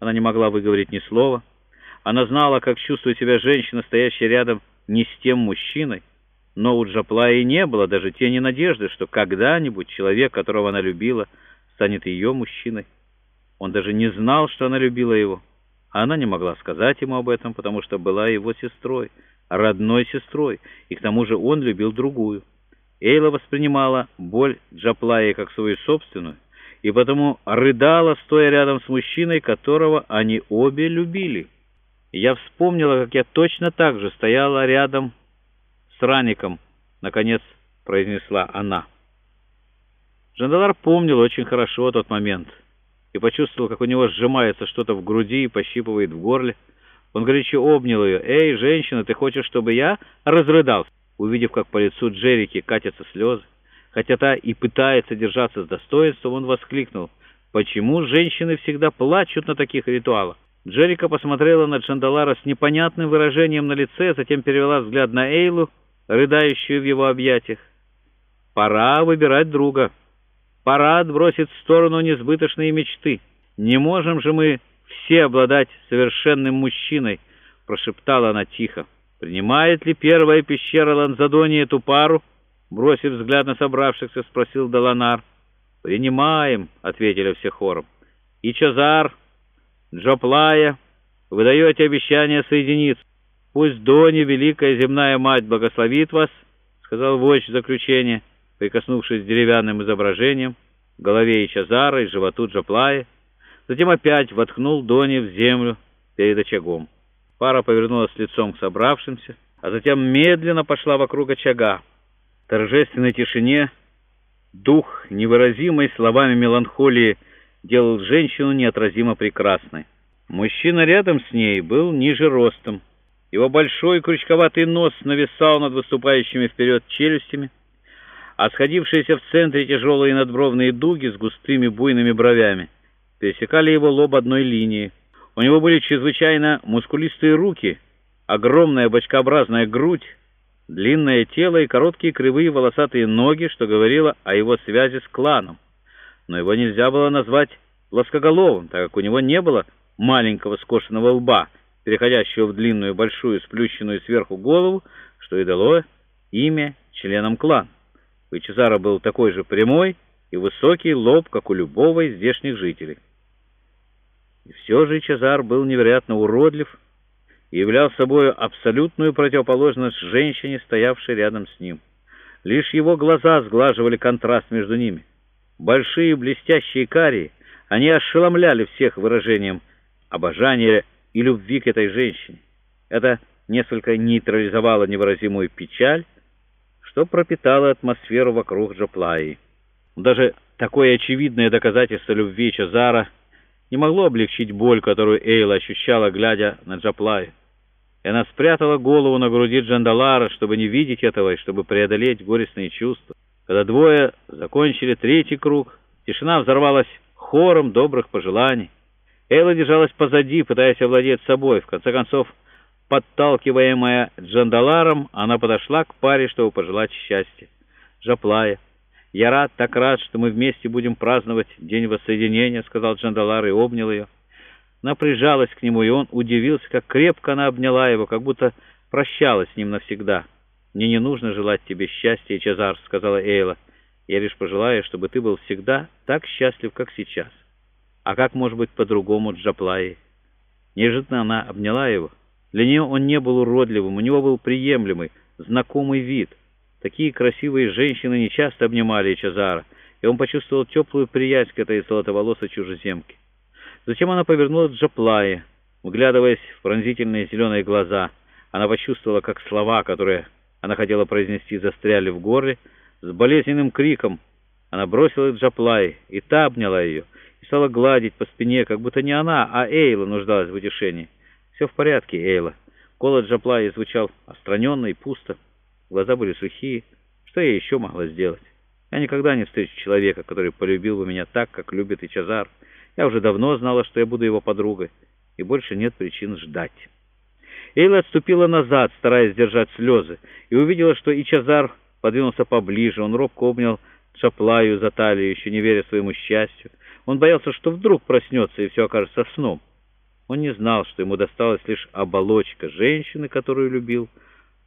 Она не могла выговорить ни слова. Она знала, как чувствует себя женщина, стоящая рядом не с тем мужчиной. Но у Джаплаи не было даже тени надежды, что когда-нибудь человек, которого она любила, станет ее мужчиной. Он даже не знал, что она любила его. Она не могла сказать ему об этом, потому что была его сестрой, родной сестрой, и к тому же он любил другую. Эйла воспринимала боль Джаплаи как свою собственную, и потому рыдала, стоя рядом с мужчиной, которого они обе любили. я вспомнила, как я точно так же стояла рядом с Раником, наконец произнесла она. Жандалар помнил очень хорошо тот момент и почувствовал, как у него сжимается что-то в груди и пощипывает в горле. Он горячо обнял ее. «Эй, женщина, ты хочешь, чтобы я разрыдался?» Увидев, как по лицу Джерики катятся слезы, хотя та и пытается держаться с достоинством, он воскликнул. «Почему женщины всегда плачут на таких ритуалах?» Джерика посмотрела на Джандалара с непонятным выражением на лице, затем перевела взгляд на Эйлу, рыдающую в его объятиях. «Пора выбирать друга. Пора отбросить в сторону несбыточные мечты. Не можем же мы все обладать совершенным мужчиной», — прошептала она тихо. «Принимает ли первая пещера Ланзадони эту пару?» Бросив взгляд на собравшихся, спросил Даланар. «Принимаем», — ответили все хором. «И Чазар, Джоплая, вы даете обещание соединиться. Пусть Дони, великая земная мать, благословит вас», — сказал вождь в заключение, прикоснувшись деревянным изображением, голове и Чазара, и животу Джоплая. Затем опять воткнул Дони в землю перед очагом. Пара повернулась лицом к собравшимся, а затем медленно пошла вокруг очага. Торжественной тишине дух, невыразимой словами меланхолии, делал женщину неотразимо прекрасной. Мужчина рядом с ней был ниже ростом. Его большой крючковатый нос нависал над выступающими вперед челюстями, а сходившиеся в центре тяжелые надбровные дуги с густыми буйными бровями пересекали его лоб одной линией. У него были чрезвычайно мускулистые руки, огромная бочкообразная грудь, длинное тело и короткие кривые волосатые ноги, что говорило о его связи с кланом. Но его нельзя было назвать плоскоголовым, так как у него не было маленького скошенного лба, переходящего в длинную большую сплющенную сверху голову, что и дало имя членам клана. У Ичезара был такой же прямой и высокий лоб, как у любого из здешних жителей. И все же Чезар был невероятно уродлив являл собой абсолютную противоположность женщине, стоявшей рядом с ним. Лишь его глаза сглаживали контраст между ними. Большие блестящие карие, они ошеломляли всех выражением обожания и любви к этой женщине. Это несколько нейтрализовало невыразимую печаль, что пропитало атмосферу вокруг Джоплаи. Даже такое очевидное доказательство любви Чазара — не могло облегчить боль, которую Эйла ощущала, глядя на Джаплай. И она спрятала голову на груди Джандалара, чтобы не видеть этого и чтобы преодолеть горестные чувства. Когда двое закончили третий круг, тишина взорвалась хором добрых пожеланий. Эйла держалась позади, пытаясь овладеть собой. В конце концов, подталкиваемая Джандаларом, она подошла к паре, чтобы пожелать счастья. Джаплая «Я рад, так рад, что мы вместе будем праздновать День Воссоединения», — сказал Джандалар и обнял ее. Она прижалась к нему, и он удивился, как крепко она обняла его, как будто прощалась с ним навсегда. «Мне не нужно желать тебе счастья, Чезар», — сказала Эйла. «Я лишь пожелаю, чтобы ты был всегда так счастлив, как сейчас. А как может быть по-другому Джаплаи?» Неожиданно она обняла его. Для нее он не был уродливым, у него был приемлемый, знакомый вид — Такие красивые женщины нечасто обнимали Чазара, и он почувствовал теплую приязнь к этой золотоволосой чужеземке. Затем она повернулась к Джаплае, вглядываясь в пронзительные зеленые глаза. Она почувствовала, как слова, которые она хотела произнести, застряли в горле. С болезненным криком она бросила Джаплай, и та обняла ее, и стала гладить по спине, как будто не она, а Эйла нуждалась в утешении. «Все в порядке, Эйла». Голос Джаплая звучал отстраненно и пусто. Глаза были сухие. Что я еще могла сделать? Я никогда не встречу человека, который полюбил бы меня так, как любит и Чазар. Я уже давно знала, что я буду его подругой, и больше нет причин ждать. Эйла отступила назад, стараясь сдержать слезы, и увидела, что и Чазар подвинулся поближе. Он робко обнял Чаплаю за талию, еще не веря своему счастью. Он боялся, что вдруг проснется, и все окажется сном. Он не знал, что ему досталась лишь оболочка женщины, которую любил,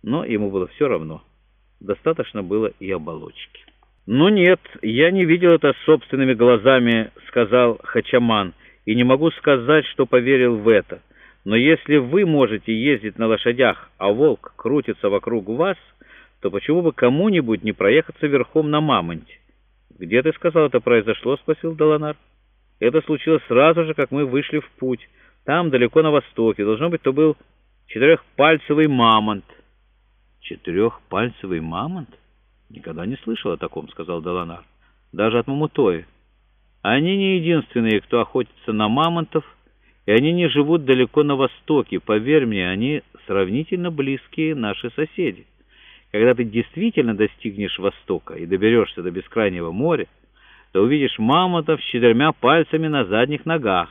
но ему было все равно. Достаточно было и оболочки. «Ну нет, я не видел это собственными глазами», — сказал Хачаман, «и не могу сказать, что поверил в это. Но если вы можете ездить на лошадях, а волк крутится вокруг вас, то почему бы кому-нибудь не проехаться верхом на мамонте?» «Где, ты сказал, это произошло?» — спросил Доланар. «Это случилось сразу же, как мы вышли в путь». Там, далеко на востоке, должно быть, то был четырехпальцевый мамонт. Четырехпальцевый мамонт? Никогда не слышал о таком, сказал Доланар. Даже от Мамутои. Они не единственные, кто охотится на мамонтов, и они не живут далеко на востоке. Поверь мне, они сравнительно близкие наши соседи. Когда ты действительно достигнешь востока и доберешься до бескрайнего моря, то увидишь мамонтов с четырьмя пальцами на задних ногах.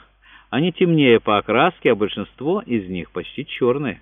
Они темнее по окраске, а большинство из них почти черные.